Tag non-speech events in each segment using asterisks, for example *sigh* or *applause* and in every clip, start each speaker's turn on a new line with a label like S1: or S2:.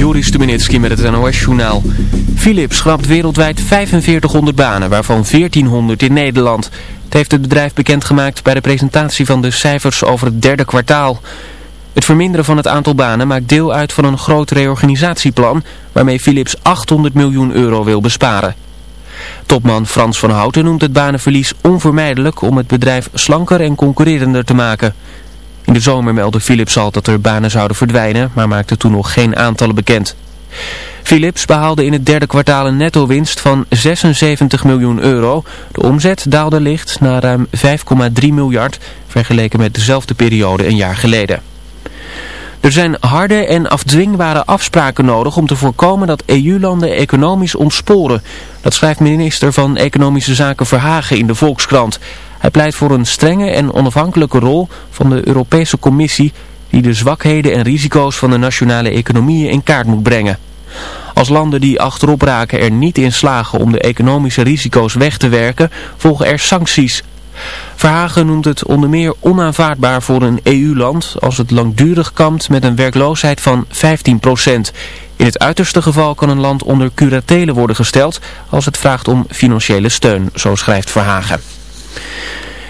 S1: Joris Stubenitski met het NOS-journaal. Philips schrapt wereldwijd 4500 banen, waarvan 1400 in Nederland. Het heeft het bedrijf bekendgemaakt bij de presentatie van de cijfers over het derde kwartaal. Het verminderen van het aantal banen maakt deel uit van een groot reorganisatieplan... waarmee Philips 800 miljoen euro wil besparen. Topman Frans van Houten noemt het banenverlies onvermijdelijk om het bedrijf slanker en concurrerender te maken... In de zomer meldde Philips al dat er banen zouden verdwijnen, maar maakte toen nog geen aantallen bekend. Philips behaalde in het derde kwartaal een netto-winst van 76 miljoen euro. De omzet daalde licht naar ruim 5,3 miljard, vergeleken met dezelfde periode een jaar geleden. Er zijn harde en afdwingbare afspraken nodig om te voorkomen dat EU-landen economisch ontsporen. Dat schrijft minister van Economische Zaken Verhagen in de Volkskrant. Hij pleit voor een strenge en onafhankelijke rol van de Europese Commissie die de zwakheden en risico's van de nationale economieën in kaart moet brengen. Als landen die achterop raken er niet in slagen om de economische risico's weg te werken, volgen er sancties. Verhagen noemt het onder meer onaanvaardbaar voor een EU-land als het langdurig kampt met een werkloosheid van 15%. In het uiterste geval kan een land onder curatele worden gesteld als het vraagt om financiële steun, zo schrijft Verhagen.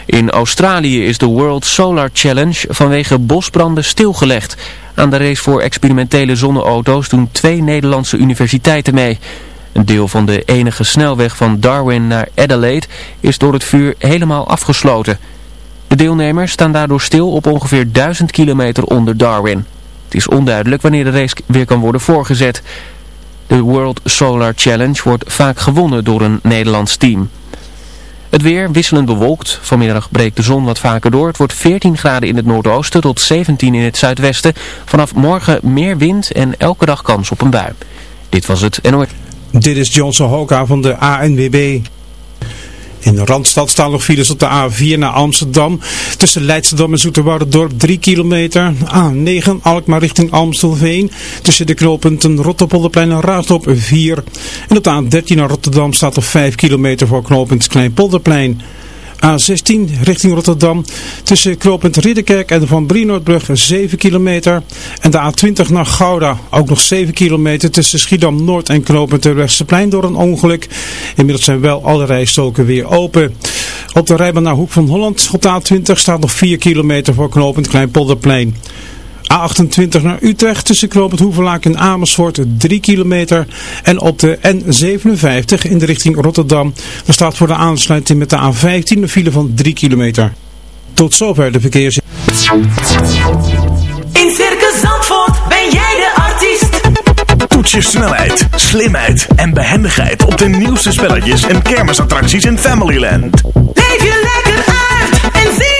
S1: In Australië is de World Solar Challenge vanwege bosbranden stilgelegd. Aan de race voor experimentele zonneauto's doen twee Nederlandse universiteiten mee. Een deel van de enige snelweg van Darwin naar Adelaide is door het vuur helemaal afgesloten. De deelnemers staan daardoor stil op ongeveer 1000 kilometer onder Darwin. Het is onduidelijk wanneer de race weer kan worden voorgezet. De World Solar Challenge wordt vaak gewonnen door een Nederlands team. Het weer wisselend bewolkt. Vanmiddag breekt de zon wat vaker door. Het wordt 14 graden in het noordoosten tot 17 in het zuidwesten. Vanaf morgen meer wind en elke dag kans op een bui. Dit was het NOS.
S2: Dit is Johnson Hoka van de ANWB. In de Randstad staan nog files op de A4 naar Amsterdam. Tussen Leidschendam en Dorp 3 kilometer. A9 Alkmaar richting Amstelveen. Tussen de knooppunten Rotterpolderplein en Raadop 4. En op de A13 naar Rotterdam staat er 5 kilometer voor knooppunt Kleinpolderplein. A16 richting Rotterdam. Tussen knooppunt Ridderkerk en de Van Brienoordbrug 7 kilometer. En de A20 naar Gouda ook nog 7 kilometer tussen Schiedam Noord en knooppunt Westerplein door een ongeluk. Inmiddels zijn wel alle rijstoken weer open. Op de rijbaan naar Hoek van Holland op de A20 staat nog 4 kilometer voor knooppunt Kleinpolderplein. A28 naar Utrecht tussen Knoopend Hoevelaak en Amersfoort 3 kilometer. En op de N57 in de richting Rotterdam. Daar staat voor de aansluiting met de A15 een file van 3 kilometer. Tot zover de verkeers.
S3: In Circus Zandvoort ben jij de artiest.
S4: Toets je snelheid, slimheid en behendigheid op de nieuwste spelletjes en kermisattracties in Familyland.
S3: Leef je lekker uit en zie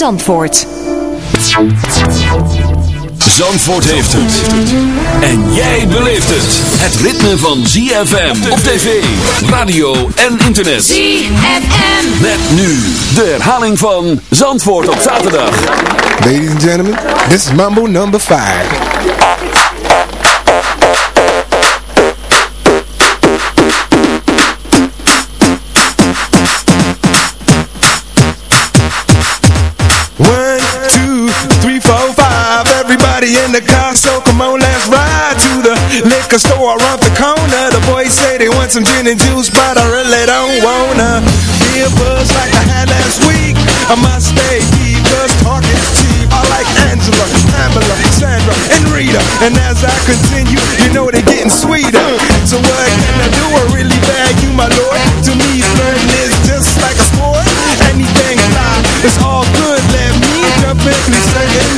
S5: Zandvoort.
S6: Zandvoort heeft het. En jij beleeft het. Het ritme van ZFM op tv, radio en internet.
S3: ZFM.
S6: Met nu de herhaling van Zandvoort op zaterdag.
S7: Ladies and gentlemen, this is Mambo number 5. In the car, so come on, let's ride to the liquor store around the corner. The boys say they want some gin and juice, but I really don't wanna be a buzz like I had last week. I must stay deep, cause talk is cheap. I like Angela, Pamela, Sandra, and Rita. And as I continue, you know they're getting sweeter. So what can I do? I really you, my lord. To me, flirting is just like a sport.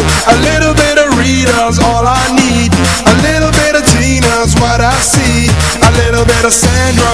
S7: A little bit of Rita's all I need. A little bit of Tina's what I see. A little bit of Sandra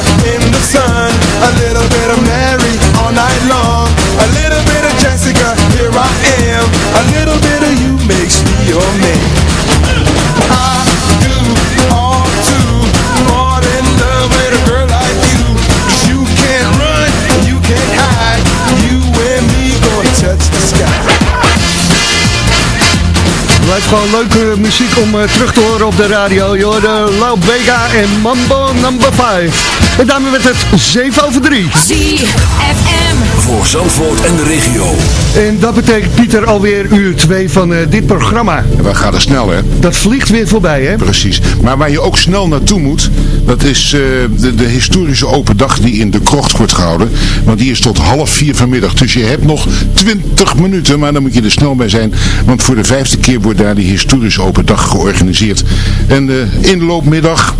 S8: gewoon leuke muziek om eh, terug te horen op de radio. Je hoorde Lau Vega en Mambo number 5. En daarmee werd het 7 over 3.
S5: ZFM.
S6: Voor Zandvoort en de regio.
S8: En dat betekent Pieter alweer uur 2 van eh, dit programma.
S9: We gaan er snel, hè?
S8: Dat vliegt weer voorbij, hè?
S9: Precies. Maar waar je ook snel naartoe moet, dat is eh, de, de historische open dag die in de krocht wordt gehouden. Want die is tot half vier vanmiddag. Dus je hebt nog 20 minuten, maar dan moet je er snel bij zijn. Want voor de vijfde keer wordt daar die historische open dag georganiseerd. En de inloopmiddag,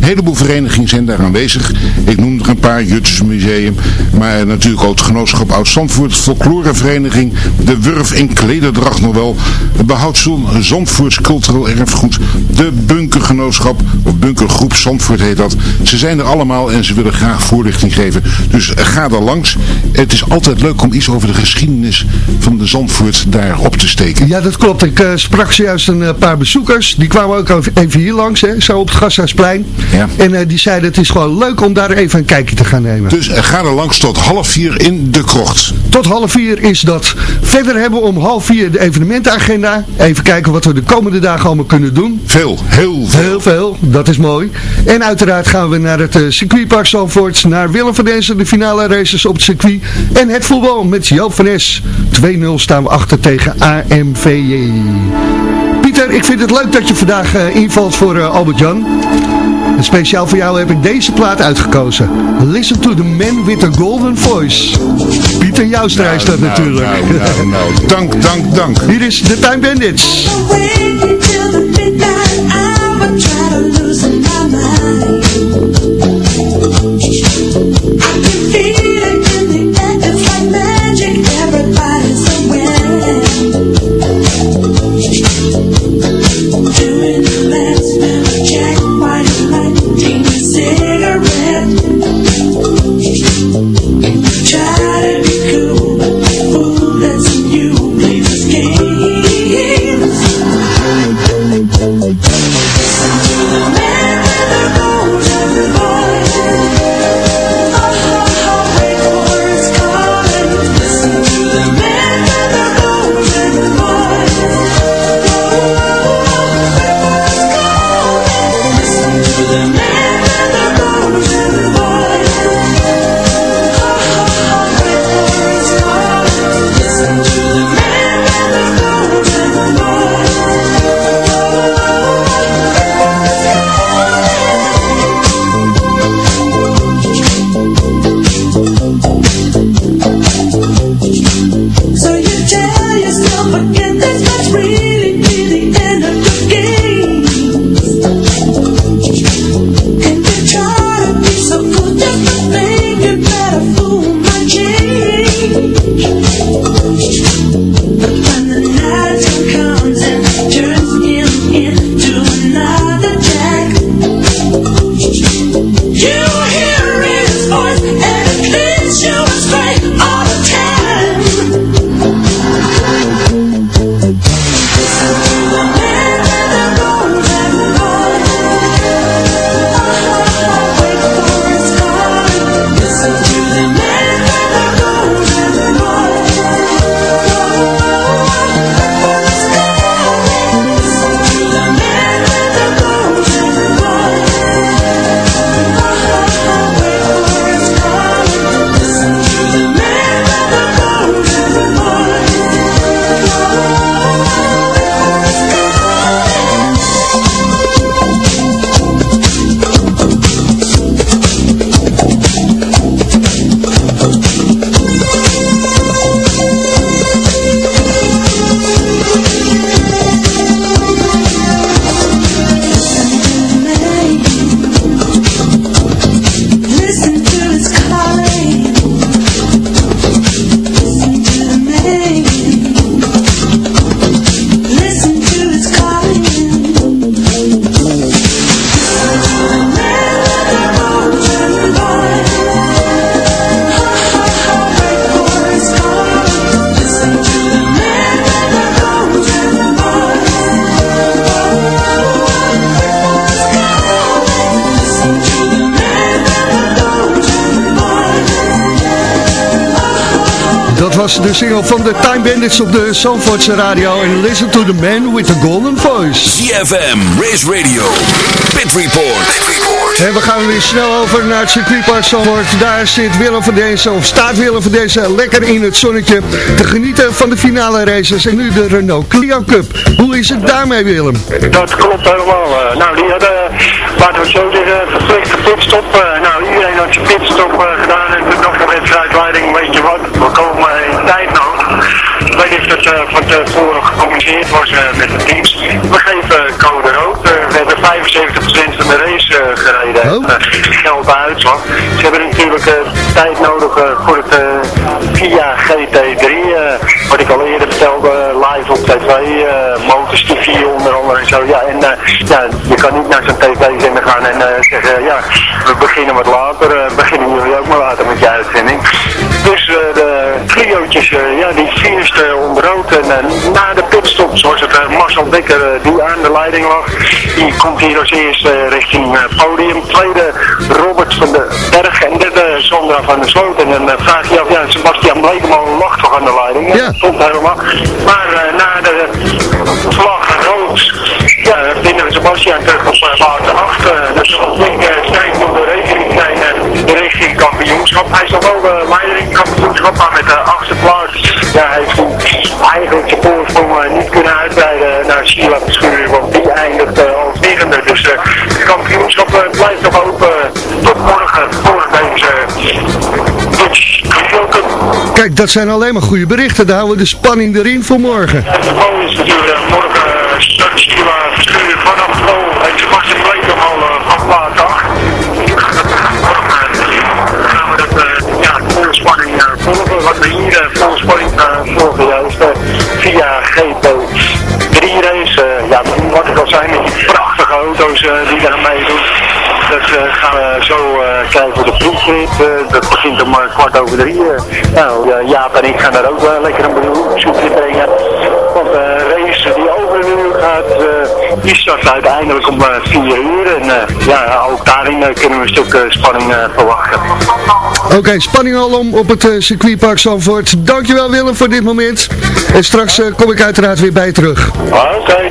S9: een heleboel verenigingen zijn daar aanwezig. Ik noem er een paar, Juts Museum, maar natuurlijk ook het Genootschap Oud-Zandvoort, Folklorevereniging, de Wurf in Klederdracht nog wel, het Zandvoorts Cultureel Erfgoed, de Bunkergenootschap, of Bunkergroep Zandvoort heet dat. Ze zijn er allemaal en ze willen graag voorlichting geven. Dus ga er langs. Het is altijd leuk om iets over de geschiedenis van de Zandvoort daar op te steken.
S8: Ja, dat klopt. Ik eh, sprak zojuist een eh, paar bezoekers. Die kwamen ook even- even hier langs, hè, zo op het Gasthuisplein.
S9: Ja.
S8: En eh, die zeiden het is gewoon leuk om daar even een kijkje te gaan nemen.
S9: Dus eh, ga er langs tot half vier in de krocht.
S8: Tot half vier is dat. Verder hebben we om half vier de evenementenagenda. Even kijken wat we de komende dagen allemaal kunnen doen.
S9: Veel, heel veel.
S8: Heel veel, dat is mooi. En uiteraard gaan we naar het eh, circuitpark Zandvoort, naar Willem van Denzen, de finale races op het circuit. En het voetbal met Joop van Es. 2-0 staan we achter tegen AMVJ. Pieter, ik vind het leuk dat je vandaag invalt voor Albert-Jan. En speciaal voor jou heb ik deze plaat uitgekozen. Listen to the man with the golden voice. Pieter Joustra is dat
S9: Nou,
S8: natuurlijk.
S9: Nou, nou, nou. Dank, dank, dank.
S8: Hier is de Time Bandits. Op de Zandvoortse radio. En listen to the man with the golden voice.
S6: CFM, Race Radio, Pit Report.
S8: En we gaan weer snel over naar het circuitpark Zandvoort. Daar zit Willem van deze, of staat Willem van deze lekker in het zonnetje te genieten van de finale races. En nu de Renault Clio Cup. Hoe is het daarmee Willem?
S10: Dat klopt helemaal. eh. nou, die hadden, laten we het zo zeggen, verplichte pitstop. eh, nou, iedereen had zijn pitstop eh, gedaan en toen nog de wedstrijdleiding, weet je wat, we komen in tijd nodig. Of dat eh, van tevoren gecommuniceerd was eh, met de teams. We geven code rood. Eh, we hebben 75% van de race eh, gereden.
S8: Oh.
S10: Geld uitslag. Ze hebben natuurlijk eh, tijd nodig eh, voor het eh, Kia GT3. eh, wat ik al eerder vertelde, live op tv. eh Motors TV onder andere en zo. Ja, en eh, ja, je kan niet naar zo'n tv-zender gaan en eh, zeggen, ja, we beginnen wat later. eh, beginnen jullie ook maar later met je uitzending. Eh, eh, ja, die finishten onder rood. En eh, na de pitstop, zoals het eh, Marcel Dekker, eh, die aan de leiding lag, die komt hier als eerste eh, richting eh, podium. Tweede Robert van de Berg en derde Sandra van der Sloot. En dan eh, vraag je af, ja, Sebastian Blekemolen lag toch aan de leiding?
S8: Ja.
S10: Dat Stond helemaal. Maar eh, na de vlag rood, ja, vinden we Sebastian terug op uh, plaats 8. Uh, dus de zijn uh, richting kampioenschap. Hij is nog wel de leider in kampioenschap, maar met de achtste plaats. Ja, hij heeft eigenlijk zijn voorsprong uh, niet kunnen uitbreiden naar Sheila Verschuur, want die eindigt uh, als negende. Dus uh, het kampioenschap uh, blijft nog open tot morgen voor deze.
S8: Kijk, dat zijn alleen maar goede berichten. Daar houden we de spanning erin voor morgen.
S10: Het mooie is natuurlijk uh, morgen uh, start Sheila Verschuur vanaf Pol en Sebastian Bleek al uh, van plaats Wat we hier volle spanning volgen juist via GP3 race. Ja, wat ik al zei met die prachtige auto's uh, die daar meedoen. Dat uh, gaan we zo uh, kijken voor de proefrit. Dat begint om kwart over drie. Nou, Jaap en ik gaan daar ook lekker een bezoekje brengen. Want de race die over uur gaat, die start uiteindelijk om uh, vier uur. En ja, ook daarin kunnen we een stuk spanning verwachten.
S8: Oké, okay, spanning al om op het uh, circuitpark Zandvoort. Dankjewel Willem voor dit moment. En straks uh, kom ik uiteraard weer bij je terug.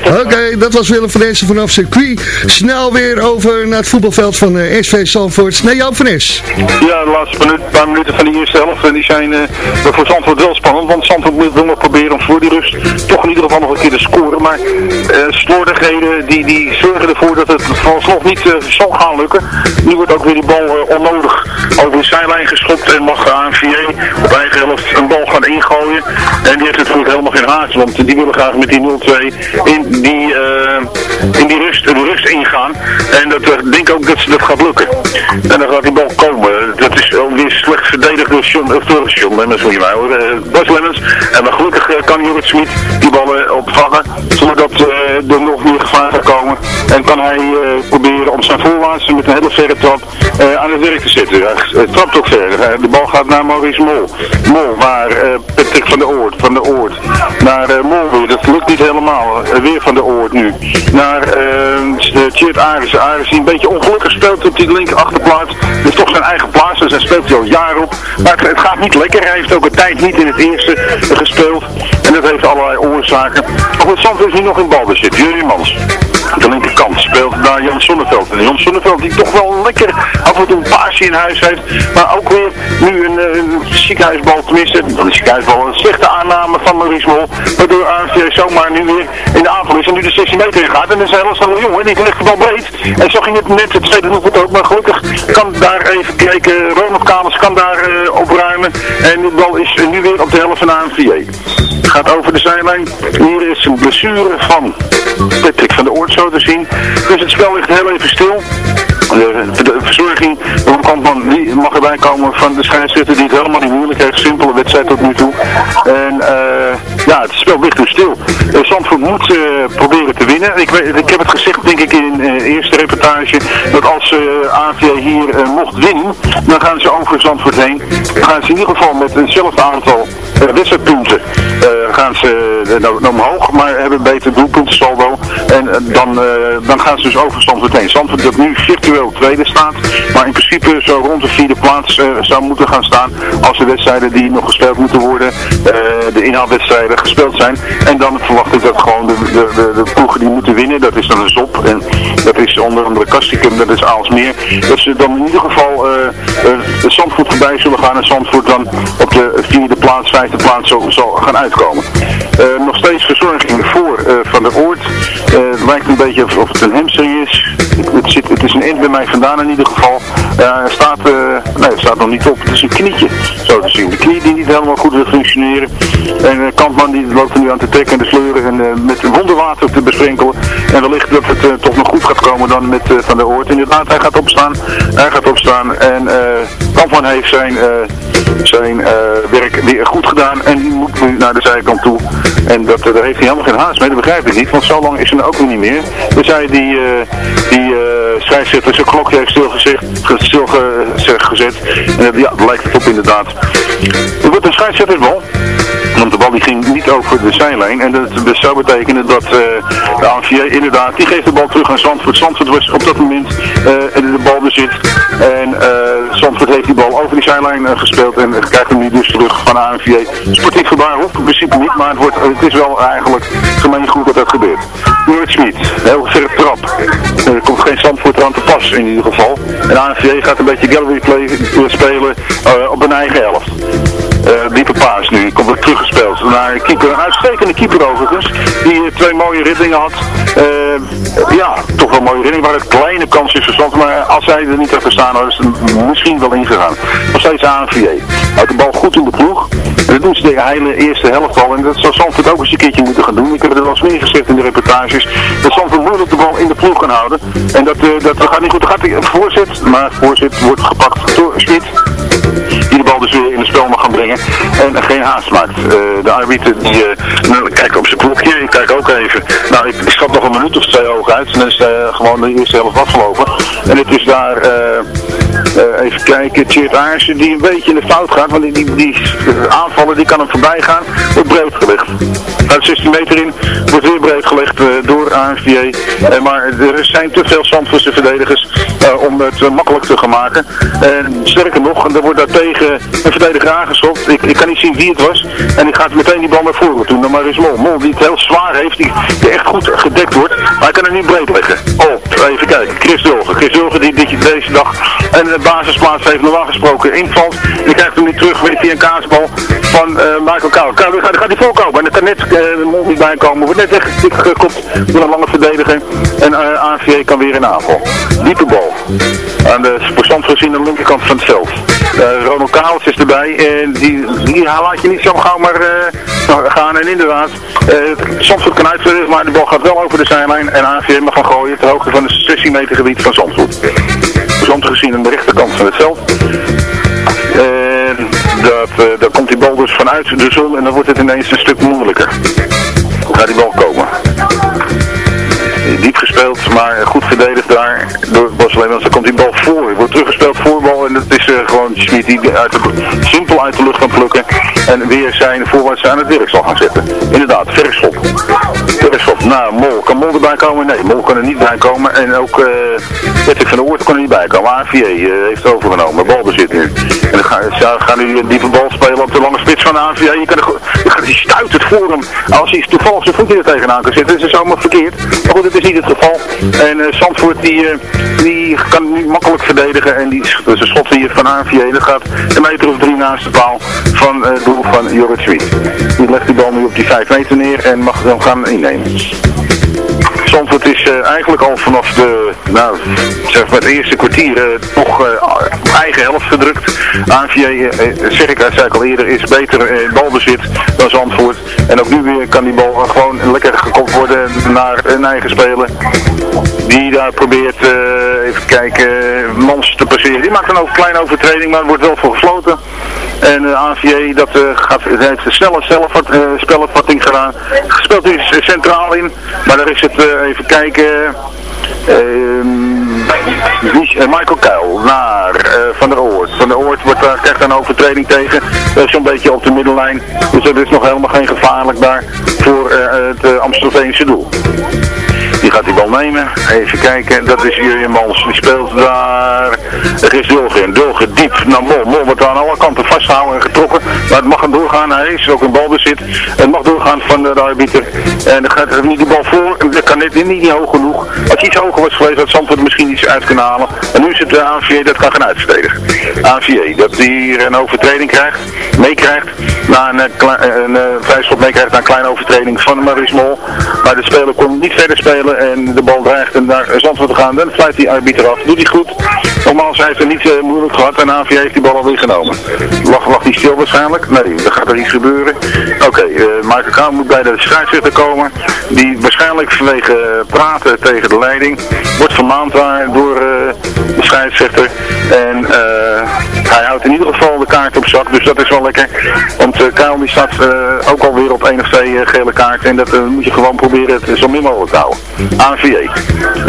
S10: Oké, okay,
S8: dat was Willem van Essen vanaf circuit. Snel weer over naar het voetbalveld van uh, SV Zandvoort. Nee, Jan van Es.
S11: Ja, de laatste minuut, paar minuten van de eerste helft. En die zijn uh, voor Zandvoort wel spannend. Want Zandvoort wil nog proberen om voor die rust toch in ieder geval nog een keer te scoren. Maar uh, slordigheden die, die zorgen ervoor dat het vooralsnog niet uh, zal gaan lukken. Nu wordt ook weer die bal onnodig over de zijlijn geschopt. En mag de ANVA op eigen helft een bal gaan ingooien. En die heeft natuurlijk helemaal geen haast. Want die willen graag met die 0-2 in die, in die rust, de rust ingaan. En dat denk ik ook dat ze dat gaat lukken. En dan gaat die bal komen. Dat is alweer slecht verdedigd door John, of door John Lemmens, moet je mij horen. Uh, Bas Lemmens. En maar gelukkig kan Jorrit Smit die ballen opvangen. Zodat er nog meer gevaar gaat komen. En kan hij proberen om zijn voorwaartse met een hele verre trap aan het werk te zetten. Hij trapt ook verder. de bal gaat naar Maurice Mol. Mol, waar Patrick van de Oort. Van de Oort. Naar Mol weer. Dat lukt niet helemaal. weer van de Oort nu. Naar Tjeerd Aris. Aris die een beetje ongelukkig speelt op die linker achterplaats. Dus toch zijn eigen plaats. Dus hij speelt hij al jaren op. Maar het, het, gaat niet lekker. Hij heeft ook een tijd niet in het eerste gespeeld. En dat heeft allerlei oorzaken. Maar goed, Zandvoort is nu nog in balbezit. Jurie Mans. De linkerkant speelt naar Jan Sonneveld. En Jan Sonneveld die toch wel lekker af en toe een paasje in huis heeft. Maar ook weer nu een, een ziekenhuisbal. Tenminste, een ziekenhuisbal. Een slechte aanname van Maurice Mol. Waardoor AFC zomaar nu weer in de aanval is. En nu de 16 meter in gaat. En dat is hele snelle jongen. Die ligt de bal breed. En zo ging het net het tweede doelpunt ook. Maar gelukkig kan daar even kijken. Ronald Kamers kan daar uh, opruimen. En de bal is nu weer op de helft van ANVA. Gaat over de zijlijn. Hier is een blessure van Patrick van de Oort te zien. Dus het spel ligt heel even stil. De verzorging de kantman die mag erbij komen van de scheidsrechter die het helemaal niet moeilijk heeft. Simpele wedstrijd tot nu toe. En uh, ja, het spel ligt dus stil. Uh, Zandvoort moet uh, proberen te winnen. Ik, ik heb het gezegd denk ik in de eerste reportage dat als AVA hier mocht winnen, dan gaan ze over Zandvoort heen. Dan gaan ze in ieder geval met hetzelfde aantal wedstrijdpunten gaan ze naar omhoog, maar hebben een beter doelpuntensaldo. En dan, dan gaan ze dus over Zandvoort heen. Zandvoort dat nu virtueel tweede staat. Maar in principe zo rond de vierde plaats eh, zou moeten gaan staan als de wedstrijden die nog gespeeld moeten worden, eh, de inhaalwedstrijden gespeeld zijn. En dan verwacht ik dat gewoon de, de, de, de ploegen die moeten winnen, dat is dan een ZOP en dat is onder andere Kastikum, dat is Aalsmeer. Dat ze dan in ieder geval uh, uh, Zandvoort voorbij zullen gaan en Zandvoort dan op de vierde plaats, vijfde plaats zal, zal gaan uitkomen. Nog steeds verzorging voor Van der Oort. Uh, het lijkt een beetje of, het een hamstring is. Het, zit, het is een end bij mij vandaan in ieder geval. er staat, nee, het staat nog niet op. Het is een knietje, zo te zien. De knie die niet helemaal goed wil functioneren. En Kampman die loopt er nu aan te trekken en te sleuren en met wonderwater te besprenkelen. En wellicht dat het toch nog goed gaat komen dan met Van der Oort. Inderdaad, hij gaat opstaan. Hij gaat opstaan en Kampman heeft zijn, zijn werk weer goed gedaan. En die moet nu naar de zijkant toe. En dat, daar heeft hij helemaal geen haast mee, dat begrijp ik niet, want zo lang is er ook nog niet meer. Dus hij die, uh, die uh, scheidsrechter zijn klokje heeft stilgezet, stilgezet. En ja, dat lijkt het op inderdaad. Er wordt een scheidsrechterbal. Want de bal die ging niet over de zijlijn. En dat, dat zou betekenen dat uh, de ANVA inderdaad, die geeft de bal terug aan Zandvoort. Zandvoort was op dat moment uh, de bal bezit. En uh, heeft die bal over die zijlijn gespeeld. En krijgt hem nu dus terug van de ANVA. Sportief gebaar hoeft in principe niet. Maar het, wordt, het is wel eigenlijk gemeen goed dat dat gebeurt. Smit, heel verre trap. Er komt geen Zandvoort aan te pas in ieder geval. En de ANVA gaat een beetje gallery play spelen op een eigen helft. Uh, diepe paas nu, komt weer teruggespeeld naar een keeper, een uitstekende keeper overigens, die twee mooie reddingen had. Ja, toch wel mooie redding, waar het kleine kans is verstand, maar als hij er niet had gestaan, had is het misschien wel ingegaan. Nog steeds ANVA. Houdt de bal goed in de ploeg. Dat doen ze de hele eerste helft al. En dat zou Zandvoort ook eens een keertje moeten gaan doen. Ik heb het er wel eens meer gezegd in de reportages. Dat Zandvoort moeilijk de bal in de ploeg gaan houden. En dat, uh, dat gaat niet goed. Dan gaat hij voorzet, maar voorzet wordt gepakt door Smit. Die de bal dus weer in het spel mag gaan brengen. En geen haast maakt. Uh, de arbiter die uh, nou, kijkt op zijn klokje. Ik kijk ook even. Nou, ik, ik schat nog een minuut of twee ogen uit. En dan is gewoon de eerste helft afgelopen. En het is daar, even kijken, Tjeerd Aarsen die een beetje in de fout gaat. Want die, die, die aanvallen die kan hem voorbij gaan. Wordt breed gelegd. Uit 16 meter in wordt weer breed gelegd door ANVA. maar er zijn te veel Zandvoortse verdedigers om het makkelijk te gaan maken. En sterker nog, er wordt daar tegen een verdediger aangeschopt. Ik, ik kan niet zien wie het was. En die gaat meteen die bal naar voren doen. Maar is Mol. Mol die het heel zwaar heeft. Die, echt goed gedekt wordt. Maar hij kan er niet breed leggen. Oh, even kijken. Chris Dulgen. Chris Dulgen die, die deze dag en basisplaats heeft normaal gesproken invalt. Die krijgt hem niet terug weer via een kaasbal van uh, Michael Kouw. Kouw gaat, gaat hij voorkomen. En er kan net uh, niet bij komen. Wordt net weggekopt door een lange verdediger. En uh, kan weer in aanval. Diepe bal. Aan de verstand gezien aan de linkerkant van het veld. Ronald Kaals is erbij. En die, die laat je niet zo gauw maar gaan. En inderdaad, Zandvoort kan uitvullen, maar de bal gaat wel over de zijlijn. En AVM mag gaan gooien ter hoogte van het 16 meter gebied van Zandvoort. Zandvoort gezien aan de rechterkant van het veld. En dat, daar komt die bal dus vanuit de zon en dan wordt het ineens een stuk moeilijker. Gaat die bal komen diep gespeeld, maar goed verdedigd daar door Bas Leemans. Dan komt die bal voor. Wordt teruggespeeld voorbal en dat is die de, simpel uit de lucht kan plukken. En weer zijn voorwaarts aan het werk zal gaan zetten. Inderdaad, verschop. Verschop. Nou, Mol. Kan Mol erbij komen? Nee, Mol kan er niet bij komen. En ook uh, van der Oort kan er niet bij komen. AVA uh, heeft overgenomen. Balbezit nu. En dan gaan, gaan nu diepe bal spelen op de lange spits van de AVA. Je kan er, die stuit het voor hem. Als hij toevallig zijn voetje er tegenaan kan zetten, is het verkeerd. Maar goed, het is niet het geval. En uh, Zandvoort die, die kan niet makkelijk verdedigen. En die zijn schot hier van AVA, dat gaat een meter of drie naast de paal van het uh, doel van Jorrit. Die legt die bal nu op die 5 meter neer en mag dan gaan innemen. Zandvoort is uh, eigenlijk al vanaf de, nou, zeg maar het eerste kwartier uh, toch uh, eigen helft gedrukt. ANVJ, zeg ik, zei al eerder, is beter in balbezit dan Zandvoort. En ook nu weer kan die bal gewoon lekker gekopt worden naar een eigen speler. Die daar probeert, even kijken, Mans te passeren. Die maakt een over, kleine overtreding, maar er wordt wel voor gesloten. En de ANVJ dat, uh, gaat, heeft een snelle uh, spelopvatting gedaan. Speelt nu centraal in, maar daar is het, uh, even kijken, Michael Kuil naar Van der Oort. Van der Oort wordt, daar krijgt een overtreding tegen, dat is zo'n beetje op de middenlijn. Dus dat is nog helemaal geen gevaarlijk daar voor het Amstelveense doel. Die gaat die bal nemen. Even kijken. Dat is Jurjen Mans. Die speelt daar. Er is Dulgen. Dulgen diep naar Mol. Mol wordt aan alle kanten vastgehouden en getrokken. Maar het mag hem doorgaan. Hij is ook een balbezit. Het mag doorgaan van de arbiter. En dan gaat er niet die bal voor. Dat kan net niet, niet hoog genoeg. Als iets hoger was geweest, had Zandvoort misschien iets uit kunnen halen. En nu is het de ANVA dat kan gaan uitverdedigen. ANVA, dat die hier een overtreding krijgt, meekrijgt. Na een, eh, eh, een, eh, vrijschop meekrijgt na een kleine overtreding van Maurice Mol. Maar de speler kon niet verder spelen en de bal dreigt naar Zandvoort te gaan. Dan fluit die arbiter af. Doet hij goed. Nogmaals, hij heeft het niet eh, moeilijk gehad en ANVA heeft die bal alweer genomen. Lag, lag die stil waarschijnlijk? Nee, er gaat er iets gebeuren. Oké, eh Michael moet bij de scheidsrechter komen. Die waarschijnlijk vanwege eh, praten tegen de leiding wordt vermaand daar door eh, de scheidsrechter. En eh, hij houdt in ieder geval de kaart op zak, dus dat is wel lekker. Want uh, die staat ook alweer op één of twee gele kaarten. En dat moet je gewoon proberen het zo min mogelijk te houden. ANVA,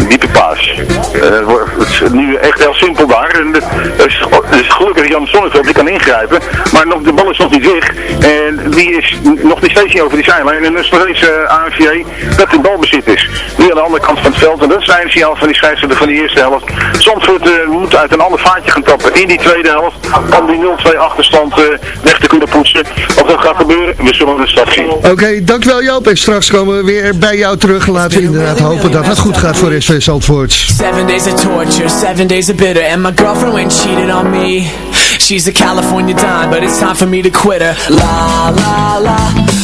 S11: diepe paas. Het is nu echt heel simpel daar. Het is, het is gelukkig Jan Sonneveld die kan ingrijpen. Maar nog, de bal is nog niet weg. En die is nog niet steeds niet over die zijlijn. En dus nog steeds eh, ANVA dat de balbezit is. Nu aan de andere kant van het veld. En dat is het signaal van die scheidsrechter van de eerste helft. Zandvoort eh, moet uit een ander vaatje gaan tappen in die tweede helft. Om die 0-2 achterstand eh, weg te kunnen poetsen. Of dat gaat gebeuren, we zullen de stad zien.
S8: Oké, dankjewel Joop. En straks komen we weer bij jou terug. Laten we inderdaad hopen dat het goed gaat voor SV Zandvoort.
S12: Seven days of torture, seven days of bitter And my girlfriend went cheated on me She's a California dime, but it's time for me to quit her. La, la, la,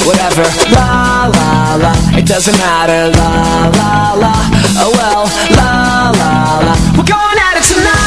S12: whatever. La, la, la, it doesn't matter. La, la, la, oh well. La, la, la, we're going at it tonight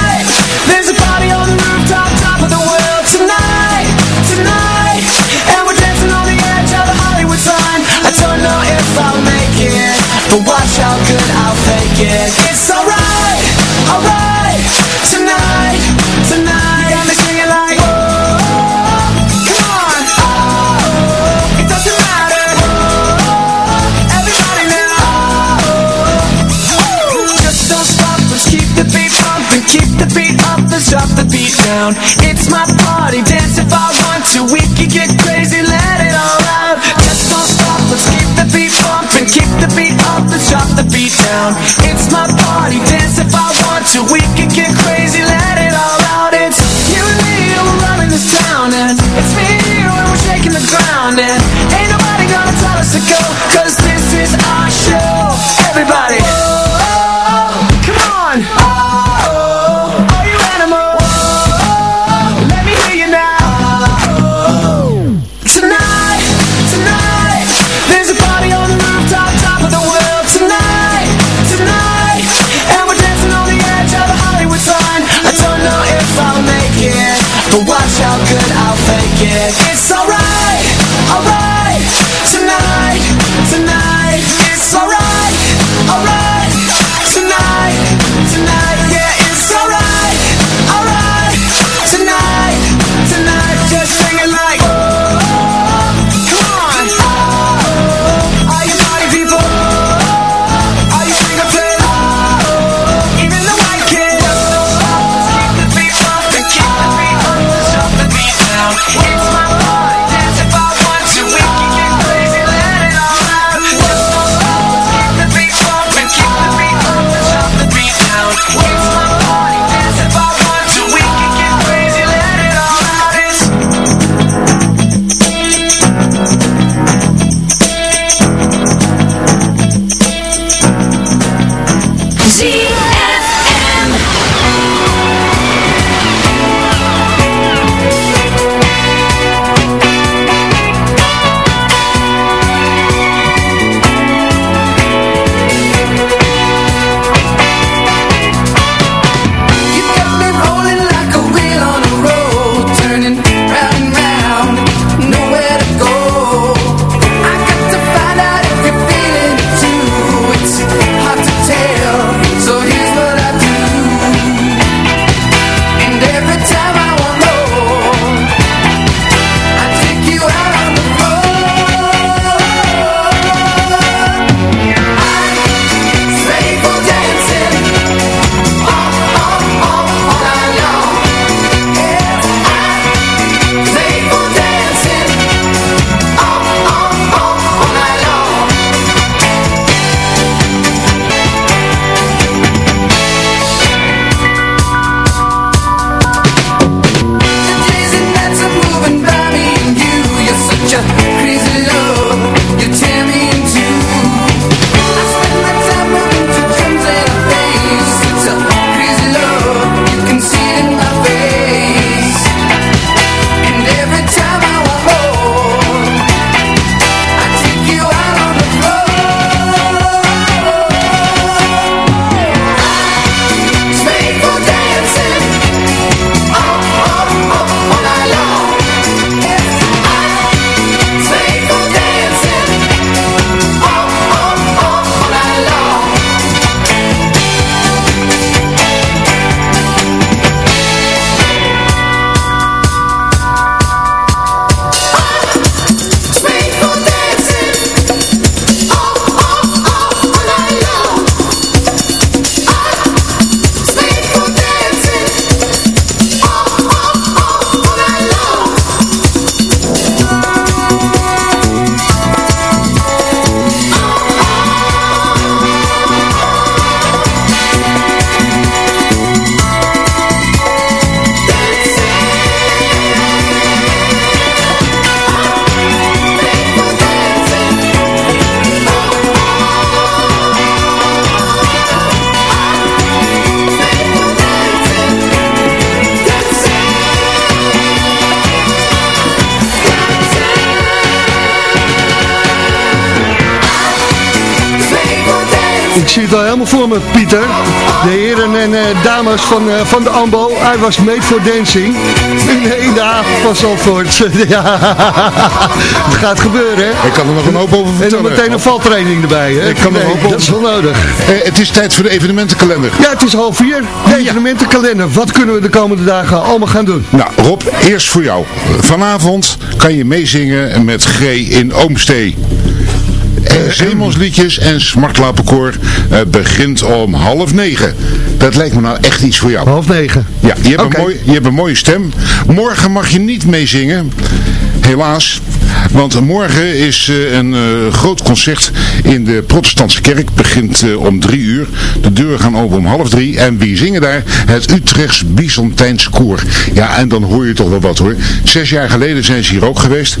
S12: But watch how good I'll fake it. It's alright Alright. Tonight Tonight. You got me singing like oh, Come on. Oh, It doesn't matter. Oh, Everybody now. Oh, Just don't stop? Let's keep the beat pumping. Keep the beat up. Let's drop the beat down. It's my Let's drop the beat down. It's my party Dance if I want to. We can get crazy Let it
S8: Ik zie het al helemaal voor me, Pieter. De heren en eh, dames van, eh, van de AMBO. Hij was made for dancing. In de avond van Zandvoort. *laughs* ja, het gaat gebeuren, hè?
S9: Ik kan er nog een hoop over
S8: En
S9: vertellen.
S8: dan meteen een valtraining erbij, hè?
S9: Ik kan er
S8: Nee,
S9: een hoop over-
S8: Dat is wel nodig.
S9: Eh, het is tijd voor de evenementenkalender.
S8: Ja, het is half vier. De evenementenkalender. Wat kunnen we de komende dagen allemaal gaan doen?
S9: Nou, Rob, eerst voor jou. Vanavond kan je meezingen met G in Oomstee. Zeemansliedjes en Smartlapenkoor eh, begint om half negen. Dat lijkt me nou echt iets voor jou.
S8: Half negen.
S9: Ja, je hebt, een, mooi, je hebt een mooie stem. Morgen mag je niet meezingen. Helaas. Want morgen is eh, een eh, groot concert in de protestantse kerk. Begint eh, om drie uur. De deuren gaan open om half drie. En wie zingen daar? Het Utrechts Byzantijns Koor. Ja, en dan hoor je toch wel wat hoor. Zes jaar geleden zijn ze hier ook geweest.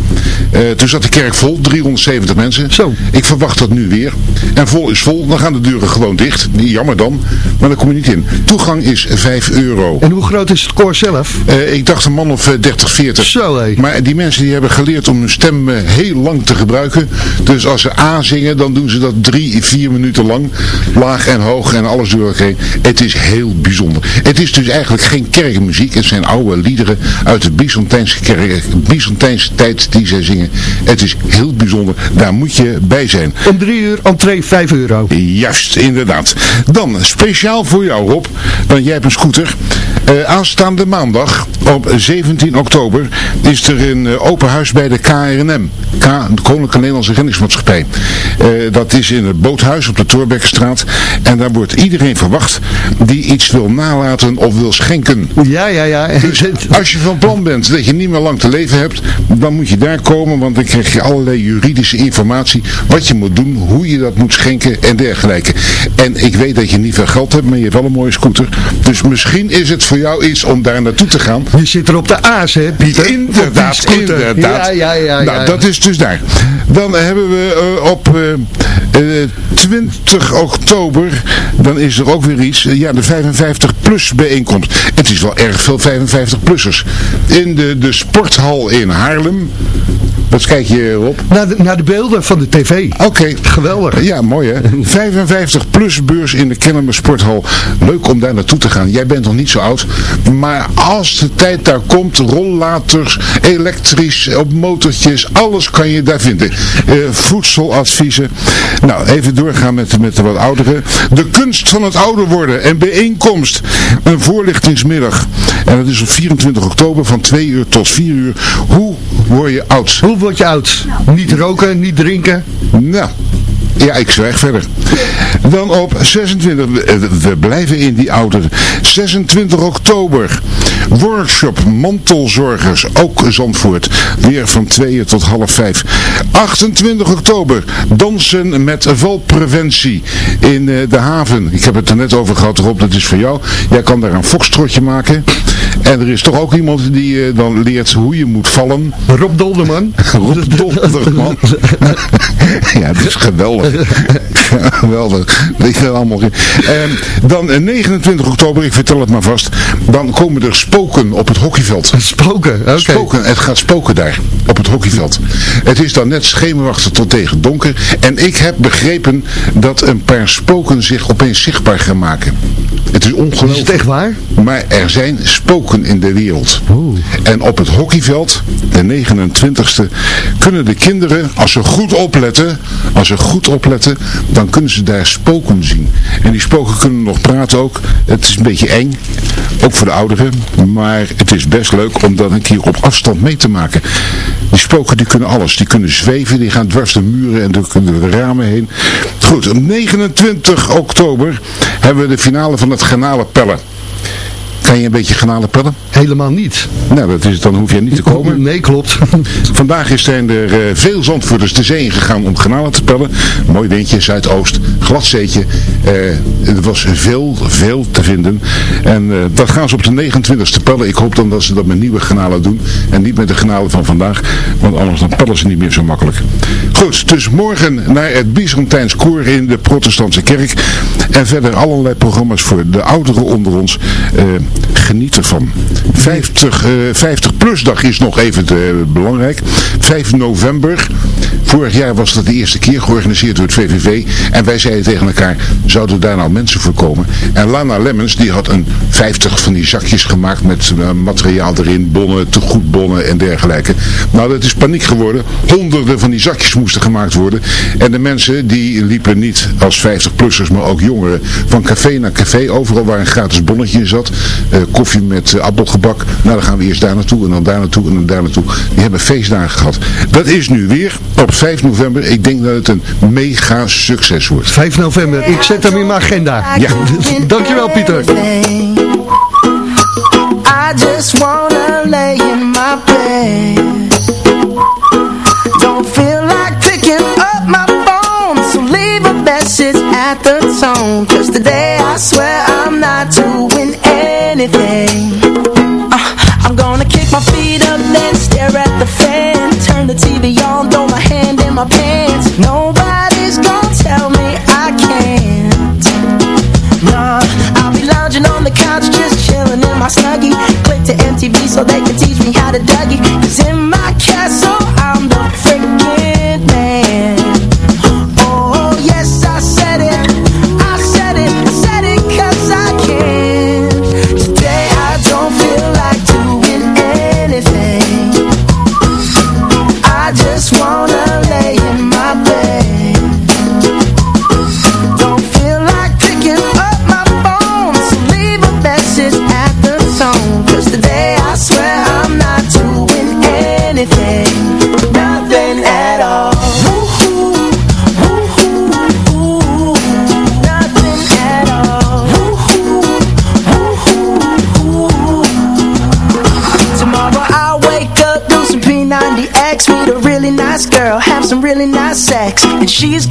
S9: Toen zat de kerk vol. 370 mensen.
S8: Zo.
S9: Ik verwacht dat nu weer. En vol is vol. Dan gaan de deuren gewoon dicht. Jammer dan. Maar dan kom je niet in. Toegang is 5 euro.
S8: En hoe groot is het koor zelf?
S9: Ik dacht een man of eh, 30, 40.
S8: Zo, hé.
S9: Maar die mensen die hebben geleerd om hun stem eh, heel lang te gebruiken. Dus als ze A zingen, dan doen ze dat drie, vier minuten lang. Laag en hoog en alles door elkaar heen. Het is heel bijzonder. Het is dus eigenlijk geen kerkmuziek. Het zijn oude liederen uit de Byzantijnse, kerk, Byzantijnse tijd die zij zingen. Het is heel bijzonder. Daar moet je bij zijn.
S8: Om drie uur, entree 5 euro.
S9: Juist, inderdaad. Dan, speciaal voor jou Rob, want jij hebt een scooter. Eh, aanstaande maandag, op 17 oktober, is er een eh, open huis bij de KRNM. K, de Koninklijke Nederlandse Reddingsmaatschappij. Eh, dat is in het boothuis op de Torbekkenstraat. En daar wordt iedereen verwacht die iets wil nalaten of wil schenken.
S8: Ja, ja, ja.
S9: Dus als je van plan bent dat je niet meer lang te leven hebt, dan moet je daar komen, want dan krijg je allerlei juridische informatie, wat je moet doen, hoe je dat moet schenken en dergelijke. En ik weet dat je niet veel geld hebt, maar je hebt wel een mooie scooter. Dus misschien is het voor jou iets om daar naartoe te gaan.
S8: Je zit er op de A's, hè, Pieter?
S9: Inderdaad, inderdaad.
S8: Ja, ja, ja.
S9: Nou,
S8: ja.
S9: dat is dus daar. Dan hebben we eh, op eh, eh, 20 oktober, dan is er ook weer iets, eh, ja, de 55-plus bijeenkomst. Het is wel erg veel 55-plussers. In de, de sporthal in Haarlem. Wat kijk je op?
S8: Naar de, naar de beelden van de tv.
S9: Oké.
S8: Geweldig.
S9: Ja, mooi hè. *laughs* 55 plus beurs in de Kennemer Sporthal. Leuk om daar naartoe te gaan. Jij bent nog niet zo oud. Maar als de tijd daar komt, rollators, elektrisch, op motortjes, alles kan je daar vinden. Eh, voedseladviezen. Nou, even doorgaan met, met de wat ouderen. De kunst van het ouder worden en bijeenkomst. Een voorlichtingsmiddag. En dat is op 24 oktober van 2 uur tot 4 uur. Hoe word je oud?
S8: Hoe word je oud? Niet roken, niet drinken.
S9: Nou, ja, ik zwijg verder. Dan op 26, we, we blijven in die ouder. 26 oktober, workshop mantelzorgers, ook Zandvoort. Weer van 2 tot half 5. 28 oktober, dansen met valpreventie in eh, de haven. Ik heb het er net over gehad, Rob, dat is voor jou. Jij kan daar een fokstrotje maken. En er is toch ook iemand die eh, dan leert hoe je moet vallen.
S8: Rob Dolderman. *laughs*
S9: Rob Dolderman. *laughs* ja, dat is geweldig. geweldig. Vind het allemaal... Ehm, dan eh, 29 oktober, ik vertel het maar vast. Dan komen er spoken op het hockeyveld.
S8: Spoken, oké.
S9: Spoken, het gaat spoken daar, op het hockeyveld. Het is dan net schemerachtig tot tegen donker. En ik heb begrepen dat een paar spoken zich opeens zichtbaar gaan maken. Het is ongelooflijk.
S8: Is het echt waar?
S9: Maar er zijn spoken in de wereld. En op het hockeyveld, de 29e, kunnen de kinderen, als ze goed opletten, als ze goed opletten, dan kunnen ze daar spoken zien. En die spoken kunnen nog praten ook. Het is een beetje eng, ook voor de ouderen, maar het is best leuk om dat een keer op afstand mee te maken. Die spoken die kunnen alles. Die kunnen zweven, die gaan dwars de muren en door de ramen heen. Goed, op 29 oktober hebben we de finale van het garnalenpellen. Kan je een beetje garnalenpellen?
S8: Helemaal niet.
S9: Nou, dat is, dan hoef je niet te *laughs* komen.
S8: Nee, klopt. *laughs*
S9: Vandaag zijn er eh, veel zandvoerders de zee gegaan om granalen te pellen. Mooi windje, Zuidoost, glad zeetje. Eh, er was veel, veel te vinden. En eh, dat gaan ze op de 29e pellen. Ik hoop dan dat ze dat met nieuwe granalen doen. En niet met de granalen van vandaag. Want anders dan pellen ze niet meer zo makkelijk. Goed, dus morgen naar het Byzantijns koor in de protestantse kerk. En verder allerlei programma's voor de ouderen onder ons. Eh, geniet ervan. 50, eh, 50 plus dag is nog even eh, belangrijk. 5 november Vorig jaar was dat de eerste keer georganiseerd door het VVV. En wij zeiden tegen elkaar, zouden daar nou mensen voor komen? En Lana Lemmens die had een 50 van die zakjes gemaakt met eh, materiaal erin. Bonnen, tegoedbonnen en dergelijke. Nou, dat is paniek geworden. Honderden van die zakjes moesten gemaakt worden. En de mensen die liepen niet als 50-plussers, maar ook jongeren. Van café naar café, overal waar een gratis bonnetje in zat. Eh, koffie met eh, appelgebak. Nou, dan gaan we eerst daar naartoe en dan daar naartoe en dan daar naartoe. Die hebben feestdagen gehad. Dat is nu weer op 5 november. Ik denk dat het een mega succes wordt.
S8: 5 november. Ik zet hem in mijn agenda.
S9: Ja. *laughs*
S8: Dankjewel Pieter.
S13: Just the tone I swear so they can teach me how to doggy. She's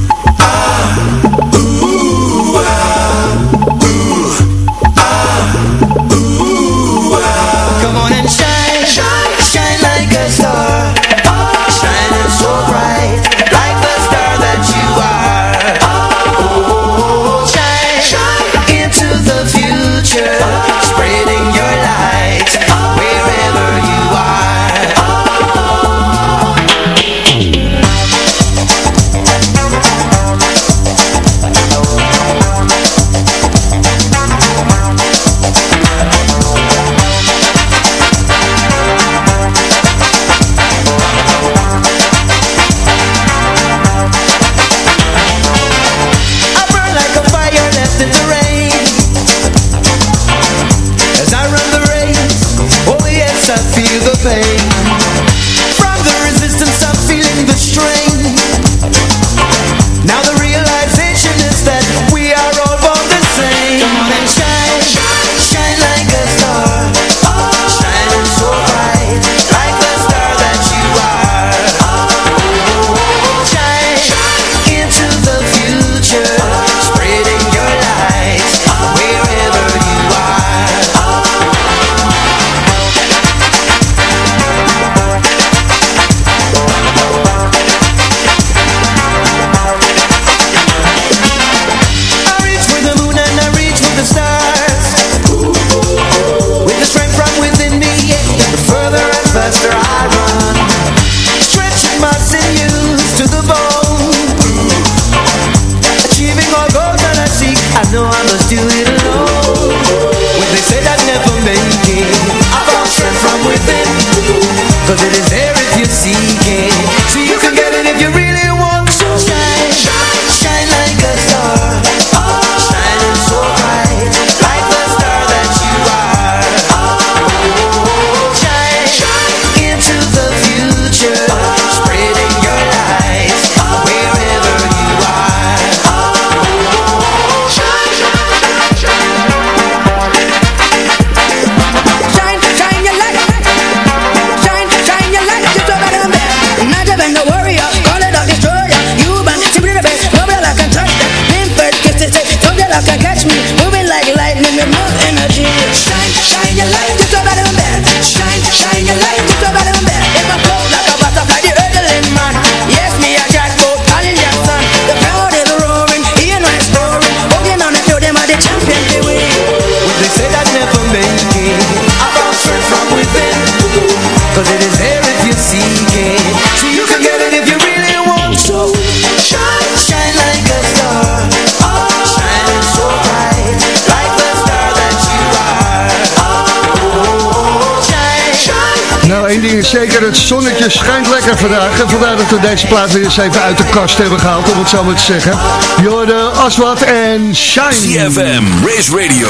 S8: het zonnetje schijnt lekker vandaag. En vandaar dat we deze plaat weer eens even uit de kast hebben gehaald, om het zo maar te zeggen. Jorde, Aswad en Shine.
S6: CFM, Race Radio,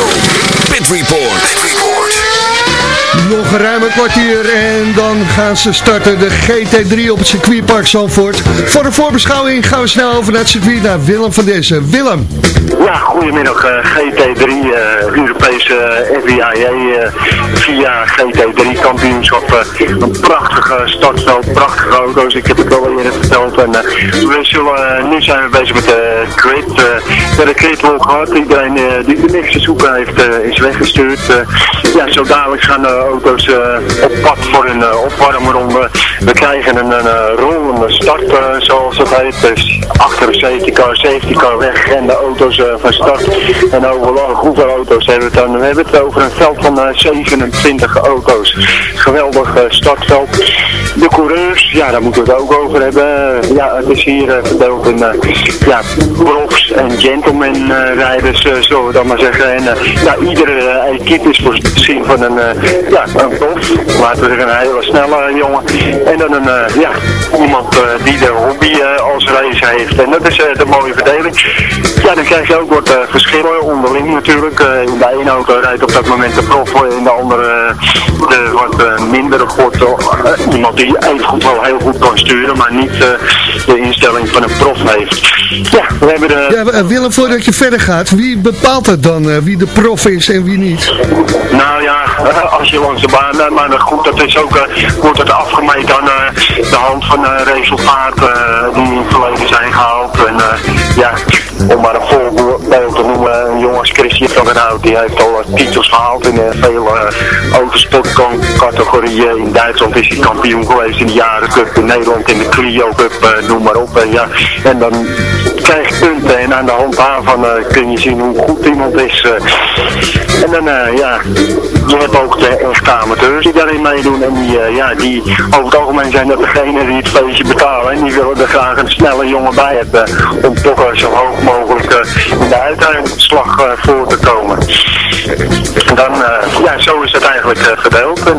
S6: Pit Report.
S8: Nog ruim een kwartier en dan gaan ze starten de GT3 op het circuitpark Zandvoort. Voor de voorbeschouwing gaan we snel over naar het circuit naar Willem van Dessen. Willem.
S10: Ja, goedemiddag. eh, GT3, eh, Europese FIA eh, via GT3 kampioenschap. een prachtige startveld, prachtige auto's. Ik heb het al eerder verteld. En, we zullen, nu zijn we bezig met de grid. hebben de grid al gehad. Iedereen die de niks te zoeken heeft is weggestuurd. Eh, ja, zo dadelijk gaan de auto's eh, op pad voor een uh, opwarmronde. We krijgen een, een eh, rollende start, eh, zoals het heet. Dus achter de safety car, safety car weg en de auto's eh, van start. En overal, hoeveel auto's hebben we het dan? We hebben het over een veld van eh, 27 auto's. Geweldig eh, startveld. De coureurs, ja, daar moeten we het ook over hebben. Ja, het is hier eh, verdeeld in eh, ja, profs en gentleman eh, rijders, eh, zullen we dan maar zeggen. En eh, ja, iedere eh, equipe is voorzien van een, eh, ja, een prof. Laten we zeggen een hele snelle jongen. En dan een, eh, ja, iemand eh, die de hobby eh, als race heeft. En dat is eh, de mooie verdeling. Ja, dan krijg je ook wat eh, verschillen onderling natuurlijk. Eh, in de ene auto rijdt op dat moment de prof, eh, in de andere eh, de wat eh, mindere god. eh, iemand die even goed wel heel goed kan sturen, maar niet eh, de instelling van een prof heeft. Ja, we hebben de...
S8: Ja, eh, Willem, voordat je verder gaat, wie bepaalt het dan, eh, wie de prof is en wie niet?
S10: Nou ja, *laughs* als je langs de baan, eh, maar goed, dat is ook, eh, wordt het afgemeten aan eh, de hand van resultaten die in het verleden zijn gehaald. En ja, om maar een voorbeeld te noemen, een jongen als Christian van den Hout, die heeft al titels gehaald in veel uh, autosportcategorieën. In Duitsland is hij kampioen geweest in de Jarencup, in Nederland in de Clio Cup, noem maar op. En, ja, en dan krijg je punten en aan de hand daarvan eh, kun je zien hoe goed iemand is. eh. en dan, eh, ja, je hebt ook de echte die daarin meedoen. En die, ja, die over het algemeen zijn dat degenen die het feestje betalen. En die willen er graag een snelle jongen bij hebben. Om toch zo hoog mogelijk in de uitreidingsslag eh, voor te komen. En dan, ja, zo is het eigenlijk verdeeld. En,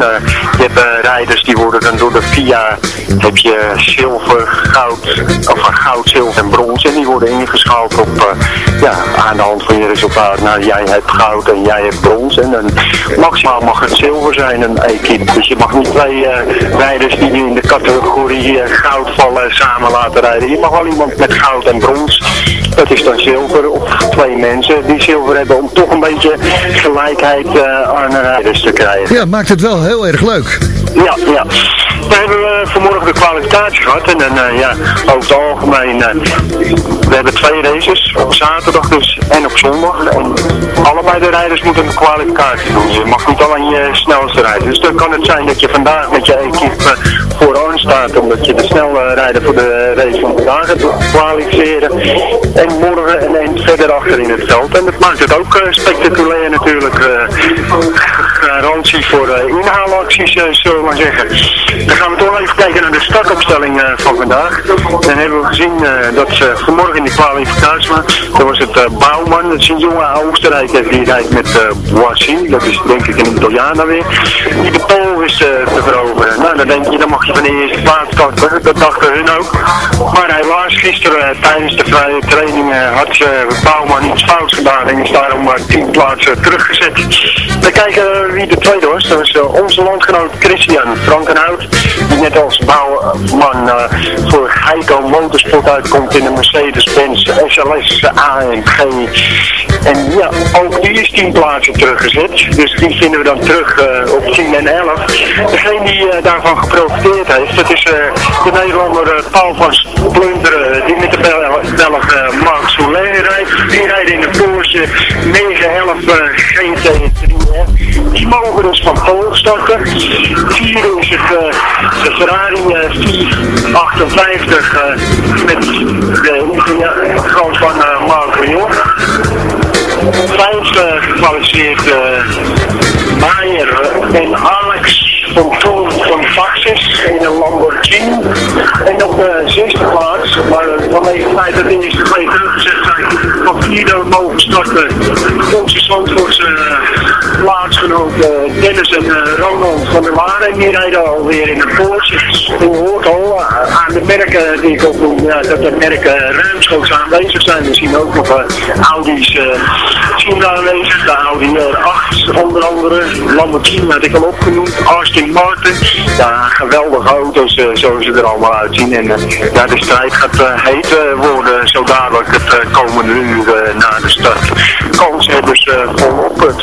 S10: je hebt rijders die worden dan door de VIA, heb je zilver, goud, of goud, zilver en brons. En die worden ingeschaald op, eh, ja, aan de hand van je resultaat. Nou, jij hebt goud en jij hebt brons. En dan maximaal mag het zilver zijn, een equipe. Dus je mag niet twee eh, rijders die in de categorie eh, goud vallen samen laten rijden. Je mag wel iemand met goud en brons. Dat is dan zilver. Of twee mensen die zilver hebben om toch een beetje gelijkheid aan de rijders te krijgen.
S8: Ja, maakt het wel heel erg leuk.
S10: Ja, ja. We hebben eh, vanmorgen de kwalificatie gehad en eh, ja, over het algemeen, eh, we hebben twee races, op zaterdag dus en op zondag. En allebei de rijders moeten een kwalificatie doen. Je mag niet alleen je snelste rijden. Dus dan kan het zijn dat je vandaag met je equipe vooraan staat, omdat je de snelle rijder voor de race van vandaag gaat kwalificeren. En morgen eind verder achter in het veld. En dat maakt het ook spectaculair natuurlijk. garantie voor inhaalacties, zullen we maar zeggen. Dan gaan we toch even kijken naar de startopstelling eh, van vandaag. Dan hebben we gezien eh, dat ze vanmorgen in de kwalificatie waren. Dan was het eh, Bouwman, dat is een jonge Oostenrijker die rijdt met Boissy. Dat is denk ik een Italiaan weer. Die de pol is te veroveren. Nou, dan denk je, dan mag je van de eerste plaats. Dat dachten hun ook. Maar helaas, gisteren tijdens de vrije training had uh, Bouwman iets fouts gedaan en is daarom uh, tien plaatsen teruggezet. We kijken wie de tweede was. Dat was onze landgenoot Christian Frankenhout. Die net als Bouwman uh, voor Heiko Motorsport uitkomt in de Mercedes-Benz SLS AMG. En ja, ook die is tien plaatsen teruggezet. Dus die vinden we dan terug uh, op 10 en 11. Degene die uh, daarvan geprofiteerd heeft, dat is de Nederlander Paul van Splunderen, die met de Belg Mark Soler rijdt. Die rijdt in de Porsche 911 GT3 die mogen dus van Pool starten. Vierde is het uh, de Ferrari uh, 458 uh, met de groot van uh, Mark. Vijfde gekwalificeerd Maier en Alex van Tour van Taxis in een Lamborghini. En op de zesde plaats, maar vanwege het feit dat in de van vierde mogen starten. Onze Zandvoortse plaatsgenoot uh, Dennis en uh, Ronald van der Waren, die rijden alweer in de Porsche. U hoort al uh, aan de merken die ik opnoem, ja, dat de merken ruimschoots aanwezig zijn. We zien ook nog Audi's zien daar aanwezig, de Audi R8 onder andere, Lamborghini had ik al opgenoemd, Aston Martin. Ja, geweldige auto's zoals ze er allemaal uitzien. En ja, de strijd gaat heet worden zo dadelijk het komende uur na de start. Kanshebbers volop. Het,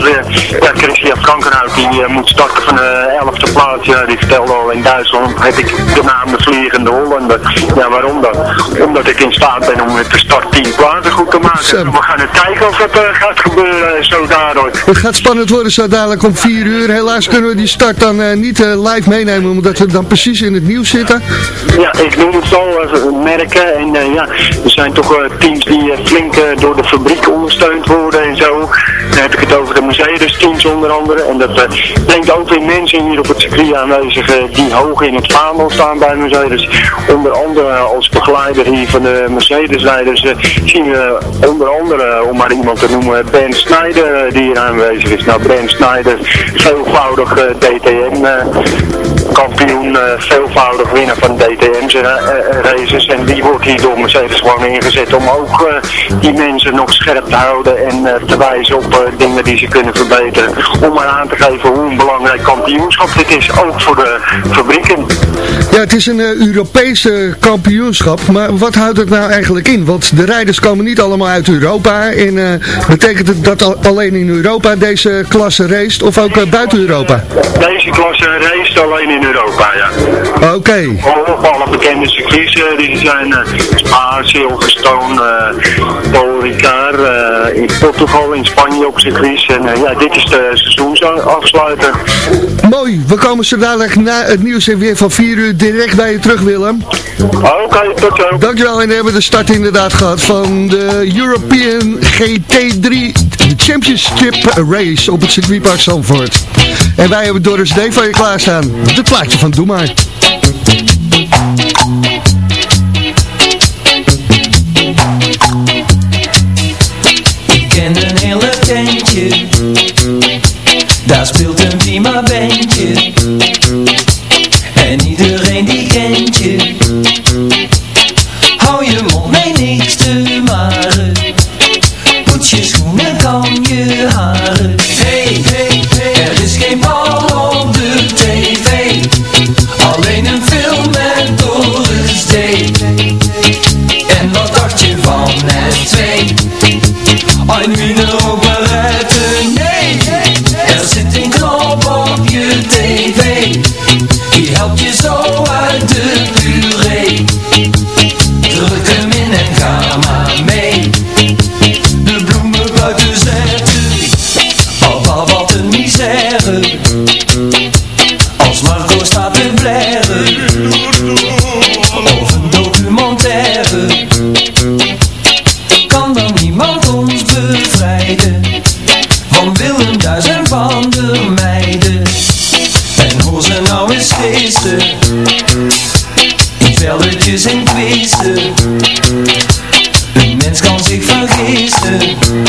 S10: ja, Christian Frankenhout die moet starten van de 11e plaats. Ja, die vertelde al in Duitsland heb ik de naam de Vliegende Hollander. Ja, waarom dan? Omdat ik in staat ben om met de start 10 plaatsen goed te maken. Zo. We gaan het kijken of dat gaat gebeuren zo dadelijk.
S8: Het gaat spannend worden zo dadelijk om 4 uur. Helaas kunnen we die start dan niet live meenemen omdat we dan precies in het nieuws zitten.
S10: Ja, ik noem het zo uh, merken. En uh, ja, er zijn toch uh, teams die flink door de fabriek ondersteund worden en zo. Dan heb ik het over de Mercedes onder andere. En dat brengt ook weer mensen hier op het circuit aanwezig die hoog in het vaandel staan bij Mercedes. Onder andere als begeleider hier van de Mercedes-rijders zien we onder andere, om maar iemand te noemen, Ben Snyder die hier aanwezig is. Nou, Ben Snyder, veelvoudig DTM kampioen, veelvoudig winnaar van DTM's uh, races. En die wordt hier door Mercedes gewoon ingezet om ook die mensen nog scherp te houden en te wijzen op dingen die ze kunnen verbeteren. Om maar aan te geven hoe een belangrijk kampioenschap dit is, ook voor de fabrieken.
S8: Ja, het is een Europese kampioenschap, maar wat houdt het nou eigenlijk in? Want de rijders komen niet allemaal uit Europa. En betekent het dat alleen in Europa deze klasse race of ook buiten Europa?
S10: Deze klasse race alleen in Europa, ja.
S8: Oké. Okay.
S10: Op alle bekende circuits die zijn Spa, Silverstone, Paul Ricard, in Portugal, in Spanje op circuits. En ja, dit is de seizoensafsluiter.
S8: Mooi, we komen zo dadelijk na het nieuws en weer van 4 uur direct bij je terug, Willem.
S10: Oké, okay, tot zo.
S8: Dankjewel, en we hebben de start inderdaad gehad van de European GT3 Championship Race op het circuitpark Zandvoort. En wij hebben Doris D van je klaarstaan. Het plaatje van Doe maar.
S14: Daar speelt een prima bandje to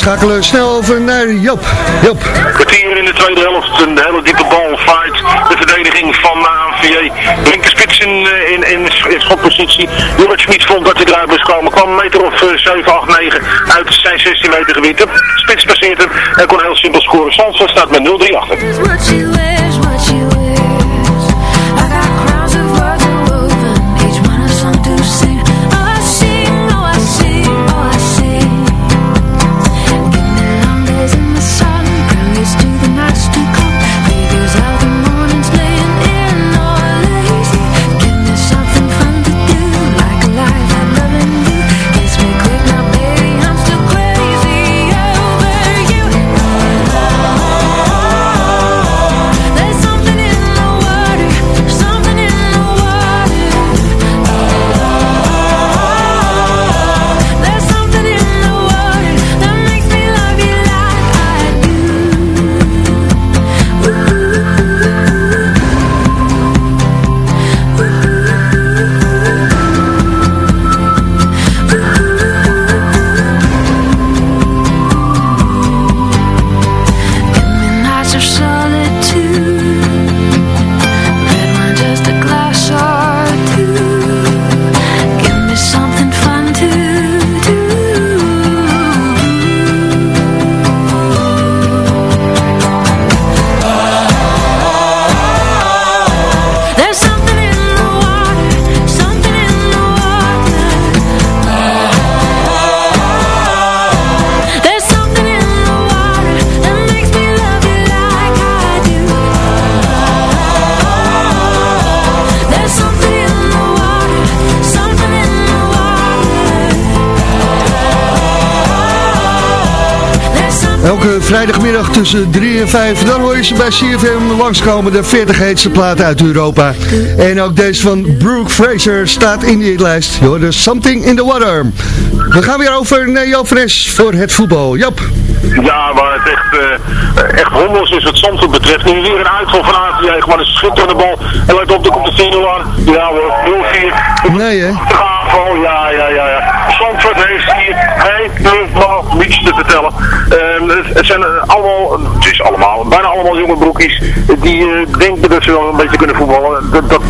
S8: Schakelen snel over naar Joop. Joop.
S11: Kwartier in de tweede helft, een hele diepe bal, fight. De verdediging van de ANVJ. Brengt de spits in, eh, in, in, in schotpositie. Jorrit Schmid vond dat hij eruit moest komen. Kwam een meter of eh, 7, 8, 9 uit zijn 16 meter gebied. De spits passeert hem en kon heel simpel scoren. Zandvoort staat met 0-3 achter.
S8: Tussen 3 en 5, dan hoor je ze bij CFM langskomen, de 40 heetste platen uit Europa. En ook deze van Brooke Fraser staat in die lijst. Je hoorde Something in the Water. We gaan weer over naar Joop Fres voor het voetbal. Jop.
S11: Ja, waar het echt, eh echt hommels is wat Zandvoort betreft. Nu weer een uitval van AVJ, gewoon een schitterende bal. En let op, er komt de 4 aan. Ja hoor, 0-4.
S8: Nee hè?
S11: Aanval, ja, ja, ja, ja. Zandvoort heeft hier helemaal niets te vertellen. Ehm, het, zijn eh, allemaal, het is allemaal, bijna allemaal jonge broekies die eh, denken dat ze wel een beetje kunnen voetballen. Dat, dat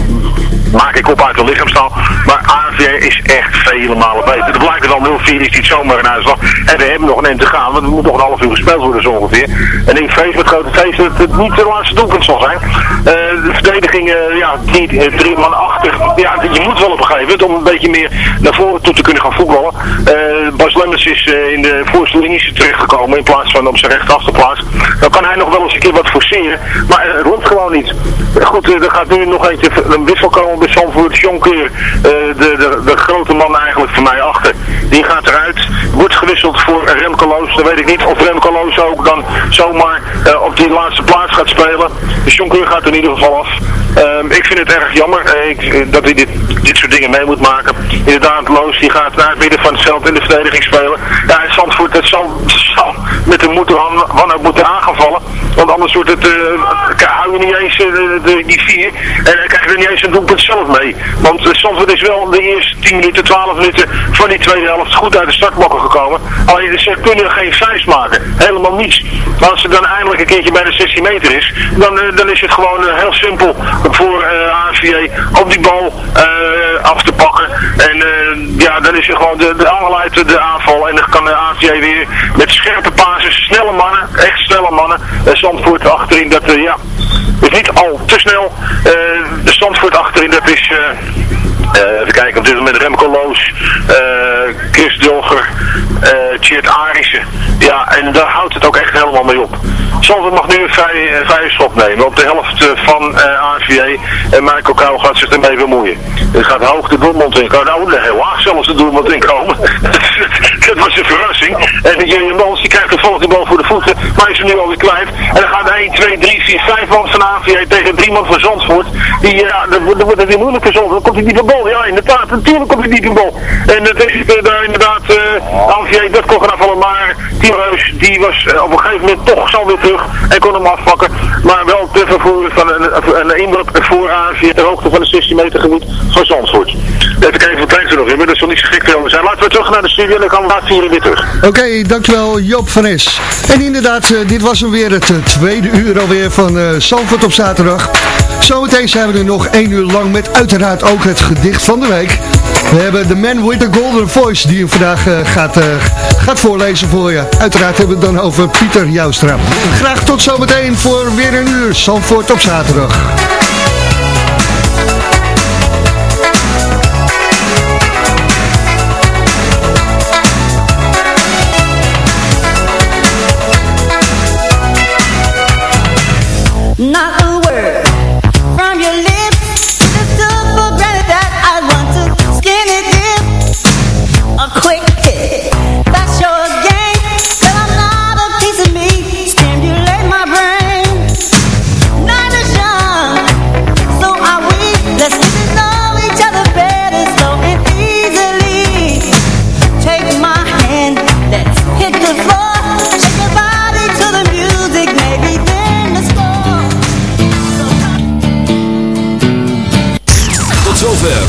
S11: maak ik op uit de lichaamstaal. Maar AVJ is echt vele malen beter. Het blijkt al 0-4 is niet zomaar een uitslag. En we hebben nog een eind te gaan, want er moet nog een half uur gespeeld worden zo ongeveer. En ik vrees met grote feest dat het niet de laatste doelpunt zal zijn. Eh, de verdediging, eh, ja, die, eh, drie man achter. Ja, je moet wel op een gegeven moment om een beetje meer naar voren toe te kunnen gaan voetballen. Bas Lemmers is in de voorste linie terechtgekomen in plaats van op zijn rechterachterplaats. Dan kan hij nog wel eens een keer wat forceren, maar het lukt gewoon niet. Goed, er gaat nu nog eentje, een wissel komen eh de, de, de grote man eigenlijk voor mij achter. Die gaat eruit, wordt gewisseld voor Remco. Dan weet ik niet of Remco ook dan zomaar eh, op die laatste plaats gaat spelen. Dus Jonker gaat in ieder geval af. Ehm, ik vind het erg jammer eh, ik, eh, dat hij dit, dit soort dingen mee moet maken. Inderdaad, Loos die gaat naar het midden van het in de verdediging spelen. Ja, en Zandvoort het zal, met de moeder wanhoop moeten aangevallen. Want anders wordt het, uh, hou je niet eens eh, de, die vier. En dan krijg je er niet eens een doelpunt zelf mee. Want Zandvoort is wel de eerste 10 minuten, 12 minuten van die tweede helft goed uit de startblokken gekomen. Alleen ze kunnen geen vuist maken. Helemaal niets. Maar als het dan eindelijk een keertje bij de 16 meter is, dan, eh, dan is het gewoon eh, heel simpel voor uh, AVJ op die bal eh, af te pakken. En eh, ja, dan is er gewoon de, de uit de, de aanval. En dan kan de weer met scherpe pases, snelle mannen, echt snelle mannen. Uh, Zandvoort achterin, dat eh, ja, is niet al te snel. Eh, er Zandvoort achterin, dat is... eh, eh, even kijken, op dit moment Remco Loos, eh, Chris eh Tjeerd Arissen. Ja, en daar houdt het ook echt helemaal mee op. Zandvoort mag nu een vrije, eh, vrije nemen op de helft eh, van eh En Michael Kou gaat zich ermee bemoeien. Het gaat hoog de doelmond in komen. Nou, heel laag zelfs de doelmond in komen. *laughs* dat was een verrassing. En Jurjen Mans die krijgt de volgende bal voeten. Maar is er nu alweer kwijt. En dan gaan 1, 2, 3, 4, 5 man van AVA tegen 3 man van Zandvoort. Die, ja, dan wordt het weer moeilijk voor. Dan komt die diepe bal. Ja, inderdaad. Natuurlijk komt die diepe bal. En dat is eh, daar inderdaad uh, AVA dat kon gaan afvallen. Maar Timo Reus, die was eh, op een gegeven moment toch zo weer terug. En kon hem afpakken. Maar wel te vervoeren van een, een, voor AVA ter hoogte van het 16 meter gebied van Zandvoort. Even kijken wat tijd er nog in. Maar dat niet zo gek veel zijn. Laten we terug naar de studio en dan gaan we vieren weer terug.
S8: Oké, dankjewel Joop van Es. Inderdaad, eh, dit was hem weer het eh, tweede uur alweer van uh, op zaterdag. Zometeen zijn we er nog één uur lang met uiteraard ook het gedicht van de week. We hebben de Man with the Golden Voice die hem vandaag gaat, gaat voorlezen voor je. Uiteraard hebben we het dan over Pieter Joustra. Graag tot zometeen voor weer een uur Zandvoort op zaterdag.